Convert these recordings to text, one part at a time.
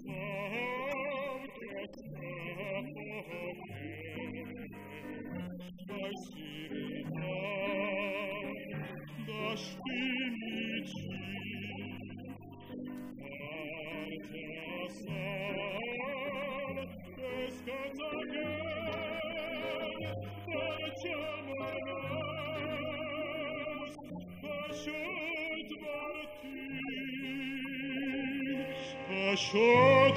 Oh. Stimmit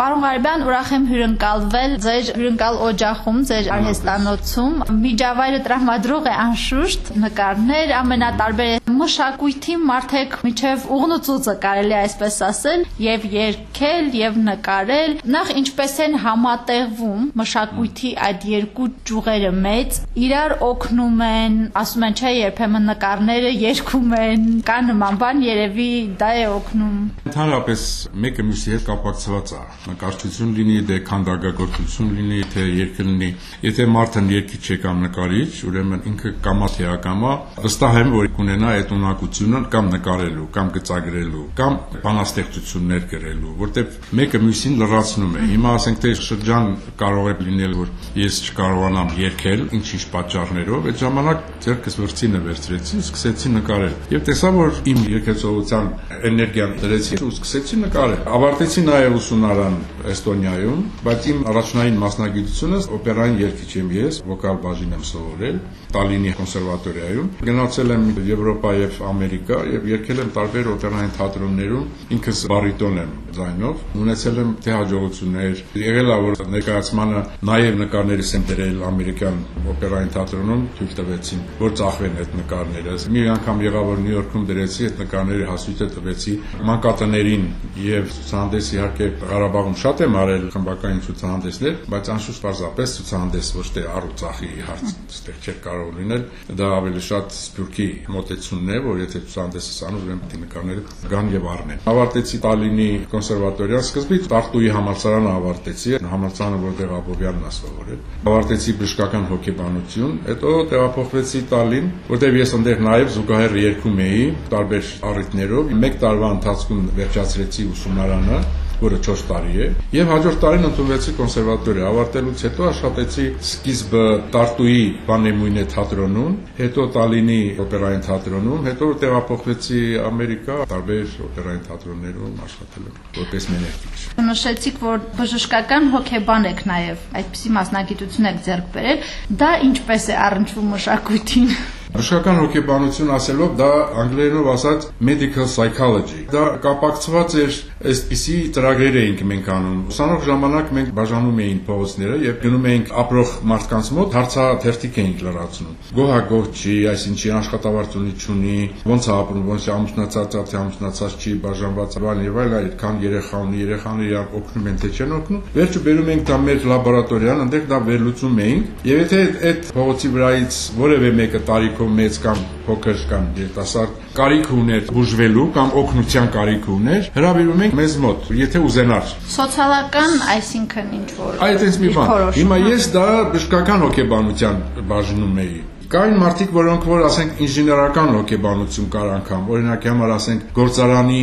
Պարոն Ղարբյան, ուրախ եմ հյուրընկալվել ձեր հյուրընկալ օջախում, ձեր արհեստանոցում։ Միջավայրը տրամադրող է անշուշտ նկարներ ամենատարբեր մշակույթի մարդեք միջև ուղնուցուցը կարելի այսպես ասել, եւ երկել եւ նկարել։ Նախ ինչպես են համատեղվում մշակույթի այդ երկու ճյուղերը մեծ, իրար օգնում են, ասում են, չէ, երբեմն նկարները երգում են, կա նման բան, երևի դա է օգնում։ Ընդհանրապես մեկը մյուսի հետ կապակցված է։ Նկարչություն լինի, դե քանդակագործություն լինի, թե երգը լինի։ Եթե մարդն երգիչ է կամ նկարիչ, ուրեմն ինքը կամա թե ակամա վստահ եմ, որ կունենա այդ այդ ունակությունը կամ նկարելու, կամ գծագրելու, կամ բանաստեղծություններ գրելու, որտեղ մեկը մյուսին լրացնում է։ Հիմա ասենք թե շրջան կարող է լինել, որ ես չկարողանամ երգել, ինչ-ինչ պատճառներով, այդ ժամանակ ձերքս վրցինը վերցրեցի ու սկսեցի նկարել։ Եվ տեսա, որ իմ երգեցողության էներգիան դրեցի ու սկսեցի նկարել։ Ավարտեցի նաև ուսումնարան Էստոնիայում, բայց իմ առաջնային մասնագիտությունը օպերային երգիչ եմ ես, վոկալ բաժին եմ սովորել Տալինի կոնսերվատորիայում։ Գնացել եմ Եվրոպա եւ Ամերիկա եւ երգել եմ տարբեր օպերային թատրոններում, ինքս բարիտոն եմ ձայնով, ունեցել եմ թե հաջողություններ, եղել է որ ներկայացմանը նաեւ նկարներս եմ դրել ամերիկյան օպերային թատրոնում, թույլ տվեցին, որ ծախվեն այդ նկարները։ Մի անգամ եղավ որ Նյու Յորքում դրեցի այդ նկարները հասույթը տվեցի մանկատներին եւ ցուցահանդես իհարկե Ղարաբաղում շատ եմ արել խմբակային ցուցահանդեսներ, բայց անշուշտ պարզապես ցուցահանդես ոչ թե առուծախի հարց ստեղ չէր կարող լինել, դա ավելի շատ սփյուռքի մոտեցումն է, որ եթե ցուցահանդեսս անում, ուրեմն պետք է նկարները գան եւ առնեն։ Ավարտեցի Տալինի կոնսերվատորիա, սկզբից Տարտուի համալսարանը ավարտեցի, համալսարանը որտեղ Աբովյանն է սովորել։ Ավարտեցի բժշկական հոգեբանություն, հետո տեղափոխվեցի Տալին, որտեղ ես այնտեղ նաեւ զուգահեռ երգում էի տարբեր առիթներով։ Մեկ տարվա ընթացքում վերջացրեցի ուսումնարանը որը 4 տարի է, եւ հաջորդ տարին ընդունվեցի կոնսերվատորիա, ավարտելուց հետո աշխատեցի սկիզբը Տարտուի Բանեմույնե թատրոնում, հետո Տալինի օպերային թատրոնում, հետո տեղափոխվեցի Ամերիկա, տարբեր օպերային թատրոններում աշխատել որպես մեներկիչ։ Նշեցիք, որ բժշկական հոգեբան եք նաև, այդպիսի մասնագիտություն եք ձեռք բերել, դա ինչպես է առնչվում մշակույթին։ Բժշկական հոգեբանություն ասելով դա անգլերենով ասած medical psychology։ Դա կապակցված էր այսպիսի ծրագրեր էինք մենք անում։ Ուսանող ժամանակ մենք բաժանում էինք փողոցները եւ գնում էինք ապրող մարդկանց մոտ հարցաթերթիկ էինք լրացնում։ Գոհագոհ չի, այսինչի աշխատավարձունի չունի, ոնց է ապրում, ոնց է ամուսնացած, թե ամուսնացած չի, բաժանված, այլ եւ այլ, այդքան երեխա ունի, երեխաները իրար օգնում են թե չեն օգնում։ Վերջը բերում ենք դա մեր լաբորատորիան, այնտեղ դա վերլուծում էինք։ Եվ եթե այդ փողոցի վրայից որևէ մեկը տարիք տարիքով մեծ կամ փոքր կամ երիտասարդ կարիք ուներ բուժվելու կամ օգնության կարիք ուներ, հրավիրում ենք մեզ մոտ, եթե ուզենար։ Սոցիալական, այսինքն ինչ որ։ Այդ էս մի բան։ Հիմա ես դա բժշկական հոգեբանության բաժնում էի Կային մարդիկ, որոնք որ ասենք ինժեներական հոգեբանություն կար անգամ, օրինակի համար ասենք գործարանի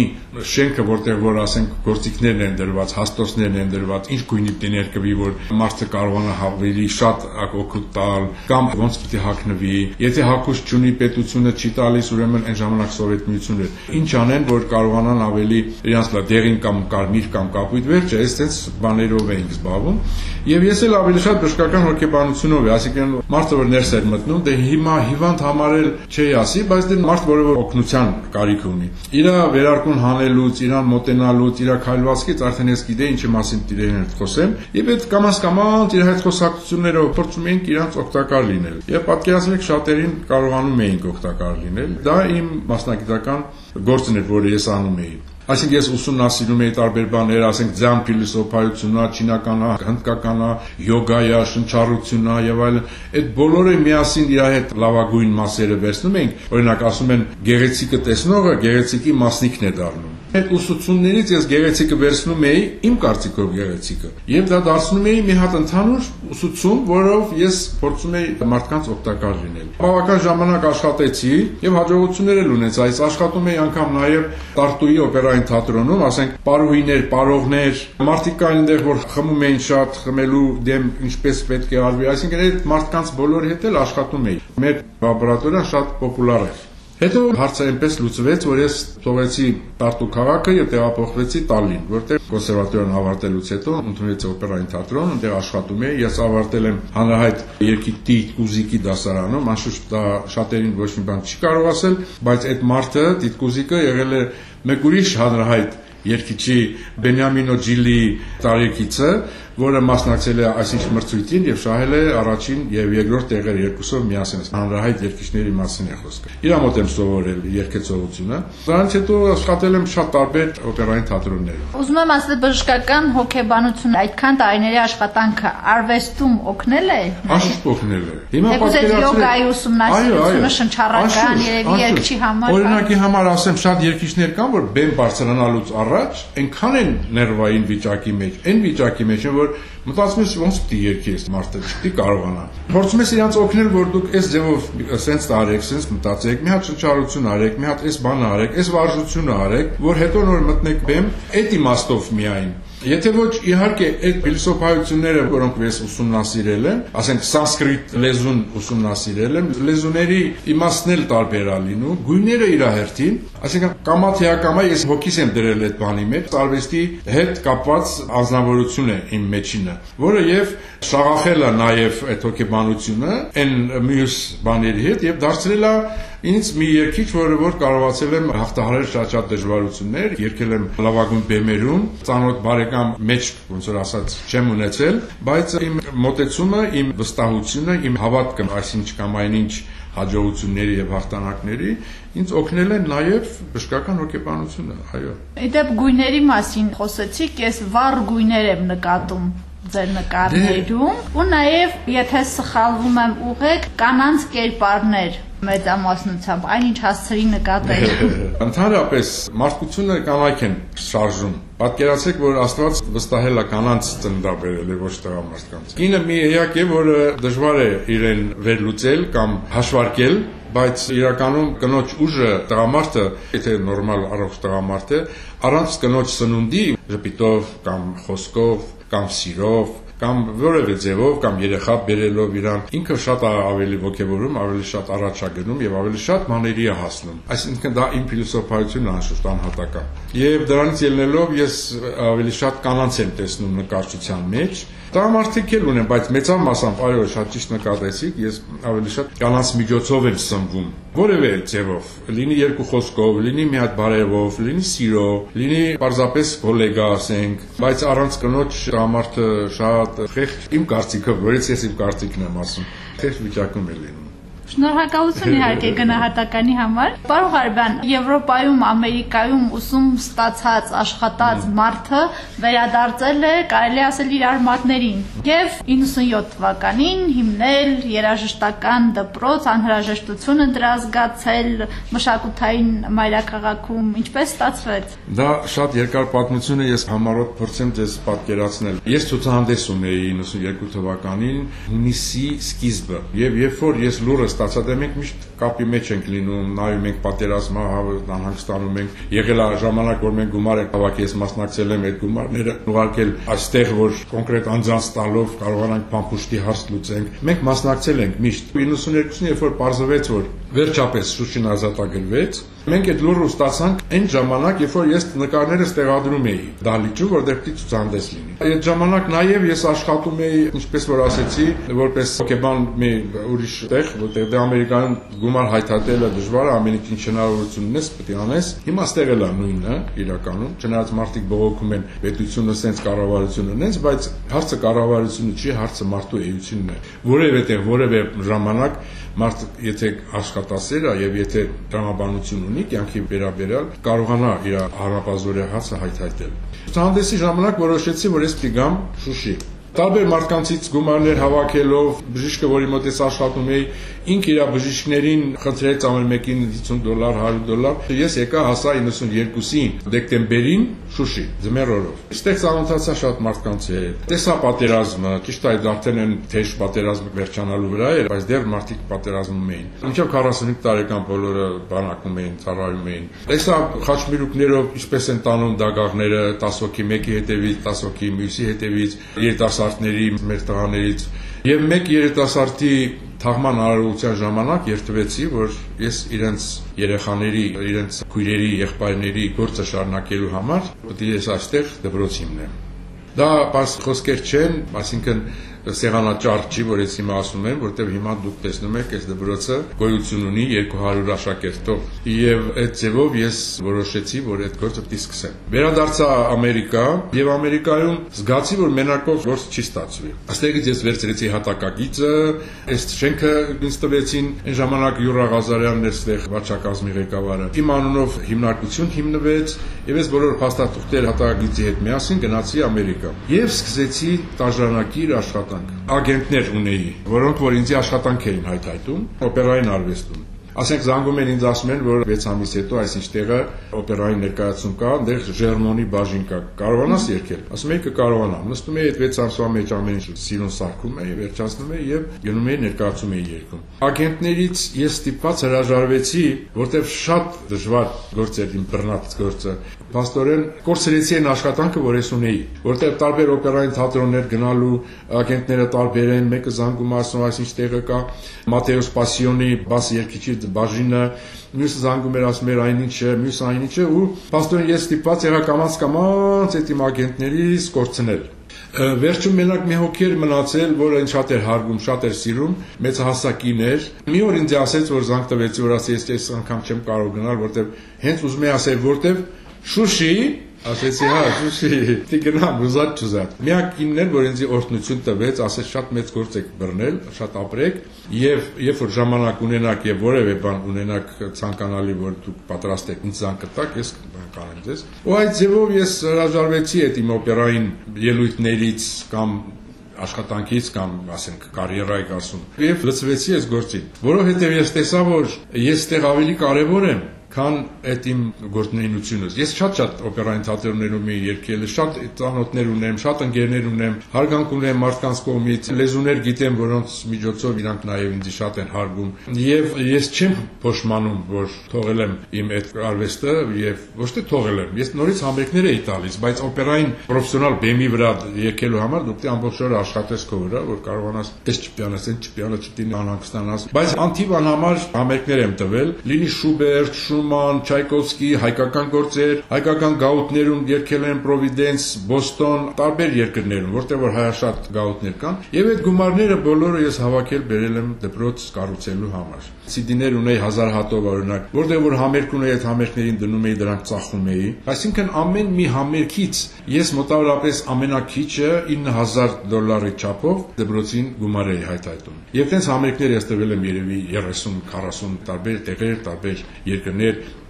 շենքը, որտեղ որ ասենք գործիքներն են դրված, հաստոցներն են դրված, ինչ գույնի պիտի ներկվի, որ մարդը կարողանա ավելի շատ օգուտ տալ, կամ ոնց պիտի հակնվի, եթե հակուս չունի պետությունը չի տալիս, ուրեմն այն ժամանակ սովետ միությունն էր։ Ինչ անեն, որ կարողանան ավելի իրանց լա դեղին կամ կարմիր կամ կապույտ վերջը, այսպես բաներով էինք զբաղվում։ Եվ ես էլ ավելի շատ բժշկական հոգեբանությունով, ասիկան մարդը որ ներս էր մտնում, դե հիմա հիվանդ համարել չի ասի, բայց դե մարդ որը որ օգնության կարիք ունի։ Իրա վերարկուն հանելուց, իրան մոտենալուց, իրա քայլվածքից արդեն ես գիտեի ինչի մասին իրեն հետ խոսեմ, եւ այդ կամաց կամաց իր հետ խոսակցություններով փորձում էինք իրանց օգտակար լինել։ Եվ պատկերացրեք շատերին կարողանում էինք օգտակար լինել։ Դա իմ մասնագիտական գործն էր, որը ես անում էի։ Այսինքն ես ուսումնասիրում էի տարբեր բաներ, ասենք ձյան փիլիսոփայությունա, չինականա, հնդկականա, յոգայա, շնչառությունա եւ այլն։ Այդ բոլորը միասին իր հետ լավագույն մասերը վերցնում ենք։ Օրինակ ասում են գեղեցիկը տեսնողը գեղեցիկի մասնիկն է դառնում։ Այդ ուսուցումներից ես գեղեցիկը վերցնում էի իմ կարծիքով գեղեցիկը եւ դա դարձնում էի մի հատ ընդհանուր ուսուցում, որով ես փորձում էի մարդկանց օգտակար լինել։ Բավական ժամանակ աշխատեցի եւ հաջողություններ էլ ունեցա։ Այս աշխատում էի անգամ նաեւ Տարտուի օպերային թատրոնում, ասենք, պարուհիներ, պարողներ, մարդիկ կային այնտեղ, որ խմում էին շատ, խմելու դեմ ինչպես պետք է արվի, այսինքն այդ մարդկանց բոլորի հետ էլ աշխատում էի։ Մեր լաբորատորիան շատ պոպուլար էր։ Հետո հարցը այնպես լուծվեց, որ ես թողեցի Տարտու քաղաքը եւ տեղափոխվեցի Տալին, որտեղ կոնսերվատորիան ավարտելուց հետո ընդունվեցի օպերային թատրոն, այնտեղ աշխատում էի։ Ես ավարտել եմ հանրահայտ երկիքի Տիտկուզիկի դասարանում, անշուշտ դա շատերին ոչ մի բան չի կարող ասել, բայց այդ մարդը Տիտկուզիկը եղել է մեկ ուրիշ հանրահայտ երկիչի Բենյամինո Ջիլի տարեկիցը, որը մասնակցել է այսինչ մրցույթին եւ շահել է առաջին եւ երկրորդ տեղերը երկուսով միասին հանրահայտ երկիչների մասին է խոսքը։ Իրա մոտ եմ սովորել երկեցողությունը։ Դրանից հետո աշխատել եմ շատ տարբեր օպերային թատրոններում։ Ուզում եմ ասել բժշկական հոգեբանություն այդքան տարիների աշխատանքը արվեստում օգնել է։ Անշուշտ օգնել է։ Հիմա պատկերացրեք յոգայի ուսումնասիրությունը շնչառական երևի երկչի համար։ Օրինակի համար ասեմ շատ երկիչներ կան, որ բեմ բարձրանալուց առաջ այնքան են ներվային վիճակի մեջ, այն վիճակի մեջ, որ որ մտածում ես ոնց պիտի երկի այս մարդը, չպիտի կարողանա։ Փորձում ես իրանց օգնել, որ դուք այս ձևով սենց տարեք, սենց մտածեք, մի հատ շնչառություն արեք, մի հատ այս բանը արեք, այս վարժությունը արեք, որ հետո նոր մտնեք բեմ, այդ իմաստով միայն Եթե ոչ, իհարկե, այդ փիլիսոփայությունները, որոնք ես ուսումնասիրել եմ, ասենք սանսկրիտ լեզուն ուսումնասիրել եմ, լեզուների իմաստն էլ տարբեր է լինում, գույները իր հերթին, ասենք կամա թե ակամա ես հոգիս եմ դրել այդ բանի մեջ, արվեստի հետ կապված անznավորություն է իմ մեջինը, որը եւ շաղախել է նաեւ այդ հոգեբանությունը այն մյուս բաների հետ եւ դարձրել է ինձ մի երկիչ, որը որ կարողացել եմ հաղթահարել շատ-շատ դժվարություններ, երկել եմ լավագույն բեմերում, ծանոթ բարեկամ մեջ, ոնց որ ասած, չեմ ունեցել, բայց իմ մտածումը, իմ վստահությունը, իմ հավատքը, այսինչ կամ այնինչ հաջողությունների եւ հաղթանակների ինձ օգնել են նաեւ բժշկական հոգեբանությունը, այո։ Իդեպ գույների մասին խոսեցիք, ես վառ գույներ եմ նկատում ձեր նկարներում ու նաև եթե սխալվում եմ ուղեք կանանց կերպարներ մեծամասնությամբ այնինչ հասցրի նկատել Ընդհանրապես մարդկությունը կանայք են շարժում Պատկերացրեք, որ Աստված վստահել է կանանց ծննդաբերել է ոչ տղամարդկանց։ Կինը մի էակ է, որը դժվար է իրեն վերլուծել կամ հաշվարկել, բայց իրականում կնոջ ուժը տղամարդը, եթե նորմալ առողջ տղամարդ է, առանց կնոջ սնունդի, ժպիտով կամ խոսքով կամ սիրով կամ որևէ ձևով կամ երեխա բերելով իրան ինքը շատ ավելի ողջևորում, ավելի շատ առաջ է գնում եւ ավելի շատ մաների է հասնում։ Այսինքն դա իմ փիլիսոփայությունն անշուշտ անհատական։ Եվ դրանից ելնելով ես ավելի շատ կանանց եմ տեսնում նկարչության մեջ, Տղամարդիկ էլ ունեն, բայց մեծավ մասամբ, այո, շատ ճիշտ նկատեցիք, ես ավելի շատ կանանց միջոցով եմ սնվում։ Որևէ ձևով, լինի երկու խոսքով, լինի մի հատ բարևով, լինի սիրով, լինի պարզապես գոլեգա ասենք, բայց առանց կնոջ տղամարդը շատ խեղճ իմ կարծիքով, որից ես իմ կարծիքն եմ ասում, խեղճ վիճակում է լինում։ Շնորհակալություն իհարկե գնահատականի համար։ Պարոն Ղարբյան, Եվրոպայում, Ամերիկայում ուսում ստացած, աշխատած մարդը վերադարձել է, կարելի ասել իր արմատներին եւ 97 թվականին հիմնել երաժշտական դպրոց, անհրաժեշտությունը դրա զգացել մշակութային մայրաքաղաքում, ինչպես ստացվեց։ Դա շատ երկար պատմություն է, ես համառոտ փորձեմ ձեզ պատկերացնել։ Ես ցուցահանդես ունեի 92 թվականին հունիսի սկիզբը եւ երբ որ ես լուրը ստացա, դե մենք միշտ կապի մեջ ենք լինում, նայում ենք պատերազմը, անհանգստանում ենք։ Եղել է ժամանակ, որ մենք գումար ենք հավաքի, ես մասնակցել եմ այդ գումարները ուղարկել այստեղ, որ կոնկրետ անձանց տալով կարողանանք փամփուշտի հարց լուծենք։ Մենք մասնակցել ենք միշտ 92-ին, երբ որ պարզվեց, որ վերջապես Շուշին ազատագրվեց, մենք այդ լուրը ստացանք այն ժամանակ, երբ որ ես նկարներս տեղադրում էի դահլիճում, որտեղ պիտի ցուցահանդես լինի։ Այդ ժամանակ նաև ես աշխատում էի, ինչպես որ ասեցի, որպես հոկեբան մի ուրիշ տեղ, որտեղ դե Ամերիկայում գումար հայթաթելը դժվար է, ամեն ինչ հնարավորություն ունես, պետք է անես։ Հիմա ստեղ էլ է նույնը իրականում, չնայած մարդիկ բողոքում են պետությունը սենց կառավարությունը ունենց, բայց հարցը կառավարությունը չի, հարցը մարդու էությունն է։ Որևէ տեղ, որևէ ժամանակ մարդ եթե աշխատասեր է եւ եթե տրամաբանություն ունի կյանքի վերաբերյալ կարողանա իր հարապազորյա հացը հայթայթել։ Ցուցահանդեսի ժամանակ որոշեցի, որ ես պիտի գամ Շուշի տարբեր մարդկանցից գումարներ հավաքելով բժիշկը, որի մոտ ես աշխատում էի, ինք իր բժիշկներին խնդրեց ամեն մեկին 50 դոլար, 100 դոլար։ Ես եկա հասա 92-ին դեկտեմբերին Շուշի, ձմեռորով։ Այստեղ ծանոթացա շատ մարդկանց հետ։ Տեսա պատերազմը, ճիշտ է, դա արդեն են թեժ պատերազմը վերջանալու վրա էր, բայց դեռ մարդիկ պատերազմում էին։ Մինչև 45 տարեկան բոլորը բանակում էին, ծառայում էին։ Տեսա խաչմիրուկներով ինչպես են տանում դագաղները 10 հոգի մեկի հետևից, 10 հոգի մյուսի հետևից, երիտասարդների, մեր տղաներից Եվ մեկ երիտասարդի թաղման արարողության ժամանակ երթվեցի, որ ես իրենց երեխաների, իրենց քույրերի, եղբայրների գործը շարունակելու համար պետք է ես այստեղ դպրոց հիմնեմ։ Դա բաց խոսքեր չեն, այսինքն սեղանաճար չի, որ ես հիմա ասում եմ, որտեղ հիմա դուք տեսնում եք, այս դպրոցը գոյություն ունի 200 աշակերտով եւ այդ ձևով ես որոշեցի, որ այդ գործը պիտի սկսեմ։ Վերադարձա Ամերիկա եւ Ամերիկայում զգացի, որ մենակով գործ չի ստացվի։ Աստեղից ես վերցրեցի հատակագիծը, այս շենքը ինձ տվեցին այն ժամանակ Յուրա Ղազարյանն էր ստեղ վարչակազմի ղեկավարը։ Իմ անունով հիմնարկություն հիմնվեց եւ ես բոլոր փաստաթղթեր հատակագիծի հետ միասին գնացի Ամերիկա եւ սկսեցի տաժանակիր աշխատանք աշխատանք։ Ագենտներ ունեի, որոնք որ ինձ աշխատանք էին հայթայթում օպերային արվեստում։ Ասենք զանգում են ինձ ասում են, որ 6 ամիս հետո այսինչ տեղը օպերայի ներկայացում կա, այնտեղ Ժերմոնի բաժին կա։ Կարողանաս երկել։ Ասում էի կկարողանամ։ Նստում էի այդ 6 ամսվա մեջ ամեն ինչ սիրուն սարքում էի, վերջացնում էի եւ գնում էի ներկայացում էի երկում։ Ագենտներից ես ստիպված հրաժարվեցի, որտեվ շատ դժվար գործ էր իմ բռնած գործը։ Պաստորեն կորցրեցի այն աշխատանքը, որ ես ունեի, որտեղ տարբեր օպերային թատրոններ գնալու ագենտները տարբեր են, մեկը զանգում ասում, այսինչ տեղը կա Մատեոս Պասիոնի բաս երկիչի բաժինը, մյուսը զանգում էր ասում էր այնինչ է, մյուսը այնինչ է ու պաստորեն ես ստիպված եղա կամած կամած այդ իմ ագենտներից կորցնել Վերջում մենակ մի հոգի էր մնացել, որը շատ էր հարգում, շատ էր սիրում, մեծ հասակին էր։ Մի օր ինձ ասեց, որ զանգ տվեցի, որ ասի, ես այս անգամ չեմ կարող գնալ, որտեվ հենց ուզում եմ ասել, որտեվ Շուշի Ասեցի, հա, շուշի, դի գնամ, ուզած չուզած։ Միակ ինն էր, որ ինձ օրհնություն տվեց, ասեց շատ մեծ գործ եք բռնել, շատ ապրեք, եւ երբ որ ժամանակ ունենաք եւ որևէ բան ունենաք ցանկանալի, որ դուք պատրաստ եք ինձ զանգ տակ, ես կանեմ ձեզ։ Ու այդ ձևով ես հրաժարվեցի այդ իմ օպերային ելույթներից կամ աշխատանքից կամ ասենք կարիերայք ասում եւ լծվեցի այս գործին որովհետեւ ես տեսա որ ես այդտեղ ավելի կարեւոր եմ քան այդ իմ գործունեությունս։ Ես շատ-շատ օպերային թատրոններում եմ երգել, շատ ծանոթներ ունեմ, շատ ընկերներ ունեմ, հարգանք ունեմ մարդկանց կողմից, լեզուներ գիտեմ, որոնց միջոցով իրանք նաև ինձ շատ են հարգում։ Եվ ես չեմ փոշմանում, որ թողել եմ իմ այդ արվեստը եւ ոչ թե թողել եմ, ես նորից համերգներ էի տալիս, բայց օպերային պրոֆեսիոնալ բեմի վրա երգելու համար դու պետք է ամբողջ օրը աշխատես քո վրա, որ կարողանաս այս չպիանես, չպիանը չտին անհանգստանաս։ Բայց անթիվ անհամար համերգներ եմ տվել, լինի Շուբերտ, Շուման, Չայկովսկի, հայկական գործեր, հայկական գաութներում երկել են Պրովիդենս, Բոստոն, տարբեր երկրներում, որտեղ որ հայաշատ գաութներ կան, եւ այդ գումարները բոլորը ես հավաքել բերել եմ դպրոց կառուցելու համար։ CD-ներ ունեի 1000 հատով օրինակ, որտեղ որ համերգ ունեի, այդ համերգներին դնում էի, դրանք ծախում էի։ Այսինքն ամեն մի համերգից ես մոտավորապես ամենակիչը 9000 դոլարի չափով դպրոցին գումար էի հայտայտում։ Եվ տենց համերգներ ես տվել եմ երևի 30-40 տարբեր տեղեր, տարբեր երկրներ,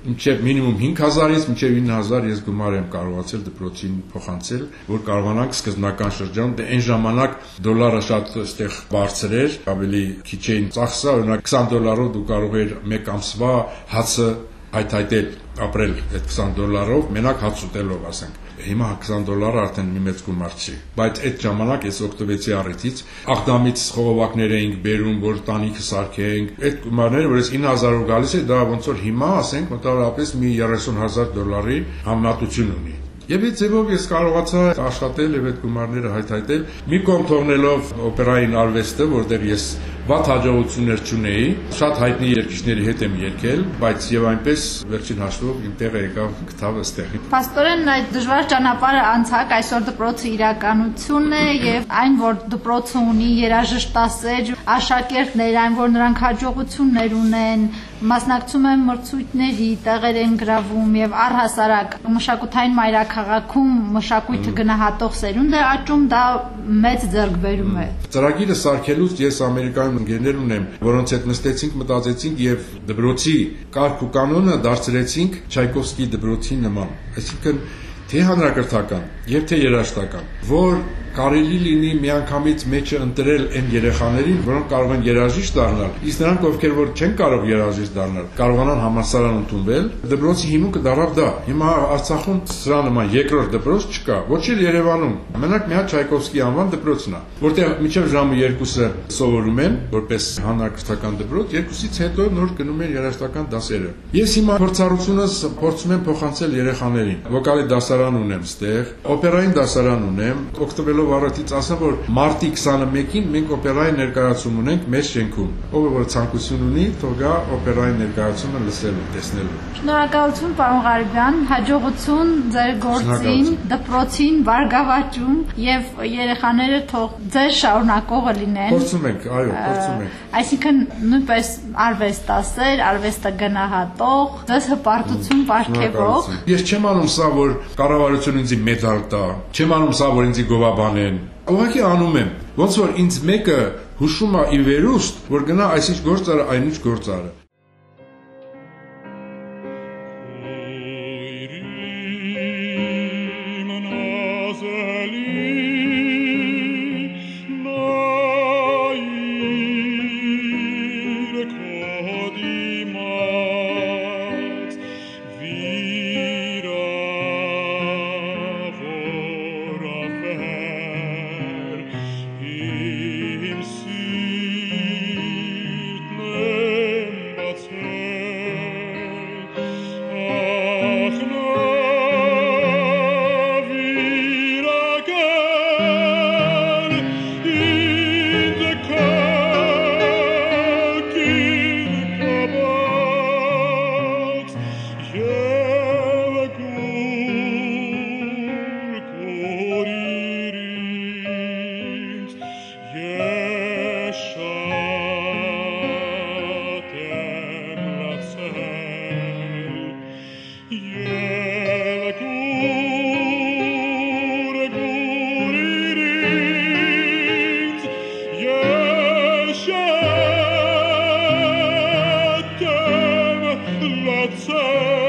մինչև մինիմում 5000-ից մինչև 9000 ես գումար եմ կարողացել դպրոցին փոխանցել, որ կարողանանք սկզբնական շրջանում, դե այն ժամանակ դոլարը շատ այստեղ բարձր էր, ավելի քիչ էին ծախսը, օրինակ 20 դոլարով դու կարող ես մեկ ամսվա հացը հայթայթել ապրել այդ 20 դոլարով, մենակ հաց ուտելով, ասենք։ Հիմա 20 դոլարը արդեն մի մեծ գումար չի։ Բայց այդ ժամանակ ես օգտվեցի առիթից, աղդամից խողովակներ էինք բերում, որ տանիքը սարքեինք։ Այդ գումարները, որ ես 9000-ով գալիս է, դա ոնց որ հիմա, ասենք, մոտավորապես մի 30000 դոլարի համնատություն ունի։ Եվ այդ ձևով ես կարողացա աշխատել եւ այդ գումարները հայթայթել, մի կողմ թողնելով օպերային արվեստը, որտեղ ես վատ հաջողություններ չունեի, շատ հայտնի երգիչների հետ եմ երգել, բայց եւ այնպես վերջին հաշվով իմ տեղը եկավ գտավ այստեղ։ Պաստորեն այդ դժվար ճանապարհը անցակ, այսօր դպրոցը իրականություն է եւ այն, որ դպրոցը ունի երաժշտասեր աշակերտներ, այն, որ նրանք հաջողություններ ունեն, մասնակցում են մրցույթների, տեղեր են գրավում եւ առհասարակ մշակութային մայրաքաղաքում մշակույթը գնահատող սերունդ է աճում, դա մեծ ձեռքբերում է։ Ծրագիրը սարքելուց ես Ամերիկայում ընկերներ ունեմ, որոնց հետ նստեցինք, մտածեցինք եւ դպրոցի կարգ ու կանոնը դարձրեցինք Չայկովսկի դպրոցի նման։ Այսինքն թե հանրակրթական եւ թե երաժշտական, որ կարելի լինի միանգամից մեջը ընտրել այն երեխաներին, որոնք կարող են երաժիշտ դառնալ, իսկ նրանք, ովքեր որ չեն կարող երաժիշտ դառնալ, կարողանան համալսարան ընդունվել, դպրոցի հիմունքը դարավ դա։ Հիմա Արցախում սրա նման երկրորդ դպրոց չկա, ոչ էլ Երևանում։ Մենակ մի հատ Չայկովսկի անվան դպրոցն է, որտեղ միջև ժամը 2-ը սովորում են որպես հանրակրթական դպրոց, 2-ից հետո նոր գնում են երաժշտական դասերը։ Ես հիմա փորձառությունս փորձում եմ փոխանցել երեխաներին։ Վոկալի դասարան ունեմ ստեղ, օպերային դասարան ունեմ, օգտվելով Ալեքսանդրով առատից ասեմ, որ մարտի 21-ին մենք օպերայի ներկայացում ունենք մեր շենքում։ Ով որ ցանկություն ունի, թող գա օպերայի ներկայացումը լսելու, տեսնելու։ Շնորհակալություն, պարոն Ղարիբյան, հաջողություն ձեր գործին, դպրոցին, բարգավաճում եւ երեխաները թող ձեր շարունակողը լինեն։ Փորձում ենք, այո, փորձում ենք։ Այսինքն նույնպես արվեստասեր, արվեստը գնահատող, ձեզ հպարտություն ապարգևող։ Ես չեմ անում սա, որ կառավարությունը ինձ մեդալ տա, չեմ անում սա, որ ինձ գովաբանեն։ Ուղղակի անում եմ։ Ոնց որ ինձ մեկը հուշում է ի վերուստ, որ գնա այսինչ գործարը, այնինչ գործարը։ know